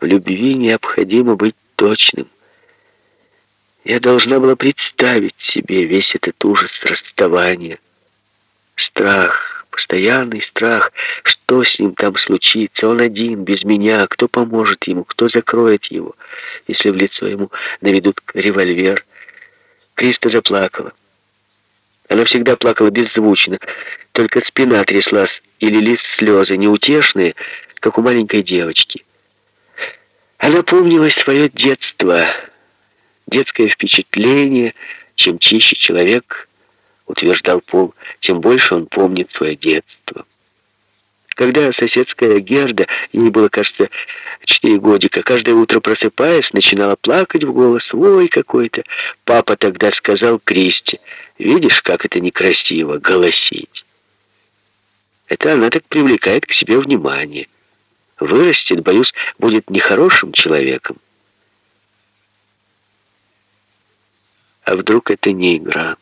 В любви необходимо быть точным. Я должна была представить себе весь этот ужас расставания. Страх, постоянный страх, что с ним там случится. Он один, без меня. Кто поможет ему, кто закроет его, если в лицо ему наведут револьвер. Криста заплакала. Она всегда плакала беззвучно, только спина тряслась и лились слезы, неутешные, как у маленькой девочки. Она помнила свое детство — Детское впечатление, чем чище человек, утверждал Пол, тем больше он помнит свое детство. Когда соседская Герда, ей было, кажется, четыре годика, каждое утро просыпаясь, начинала плакать в голос, «Ой, какой-то!» Папа тогда сказал Кристи, «Видишь, как это некрасиво, голосить!» Это она так привлекает к себе внимание. Вырастет, боюсь, будет нехорошим человеком. А вдруг это не игра,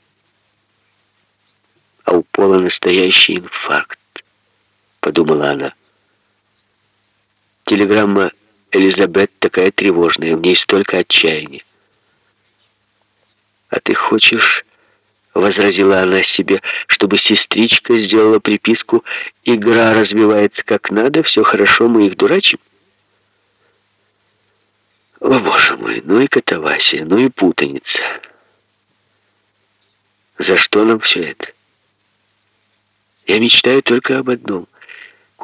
а у Пола настоящий инфаркт, подумала она. Телеграмма Элизабет такая тревожная, в ней столько отчаяния. «А ты хочешь, — возразила она себе, — чтобы сестричка сделала приписку «Игра развивается как надо, все хорошо, мы их дурачим»?» О, боже мой, ну и катавасия, ну и путаница. За что нам все это? Я мечтаю только об одном —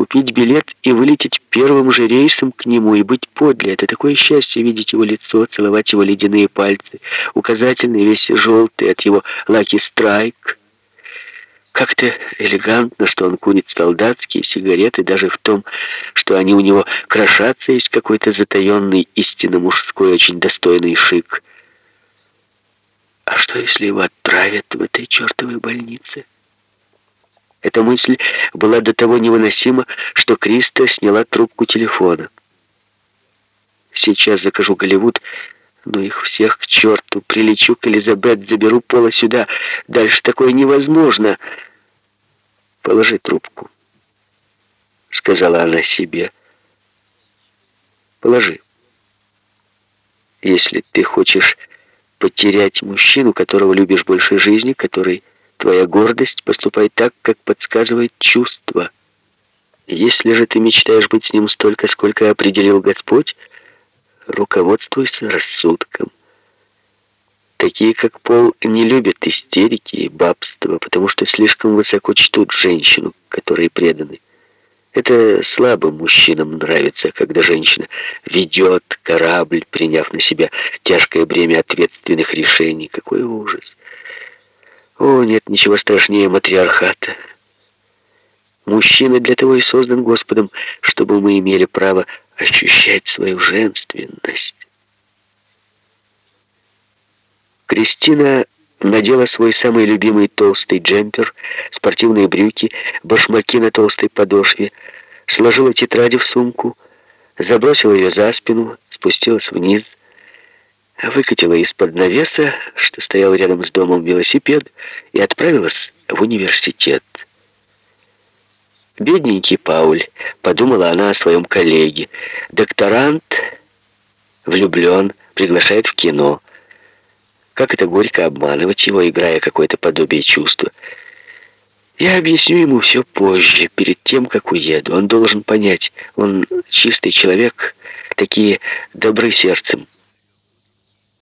купить билет и вылететь первым же рейсом к нему и быть подле. Это такое счастье видеть его лицо, целовать его ледяные пальцы, указательный весь желтый от его лаки страйк. Как-то элегантно, что он курит солдатские сигареты, даже в том, что они у него крошатся, есть какой-то затаенный, истинно мужской, очень достойный шик — а что, если его отправят в этой чертовой больнице? Эта мысль была до того невыносима, что Криста сняла трубку телефона. «Сейчас закажу Голливуд, но их всех к черту. Прилечу к Элизабет, заберу Пола сюда. Дальше такое невозможно». «Положи трубку», — сказала она себе. «Положи. Если ты хочешь потерять мужчину, которого любишь больше жизни, который твоя гордость, поступай так, как подсказывает чувство. Если же ты мечтаешь быть с ним столько, сколько определил Господь, руководствуйся рассудком. Такие, как Пол, не любят истерики и бабства, потому что слишком высоко чтут женщину, которой преданы. Это слабым мужчинам нравится, когда женщина ведет корабль, приняв на себя тяжкое бремя ответственных решений. Какой ужас! О, нет ничего страшнее матриархата. Мужчина для того и создан Господом, чтобы мы имели право ощущать свою женственность. Кристина надела свой самый любимый толстый джемпер, спортивные брюки, башмаки на толстой подошве, сложила тетради в сумку, забросила ее за спину, спустилась вниз, выкатила из-под навеса, что стоял рядом с домом, велосипед и отправилась в университет. «Бедненький Пауль», — подумала она о своем коллеге, — «докторант, влюблен, приглашает в кино». Как это горько обманывать его, играя какое-то подобие чувства. Я объясню ему все позже, перед тем, как уеду. Он должен понять, он чистый человек, такие добрый сердцем.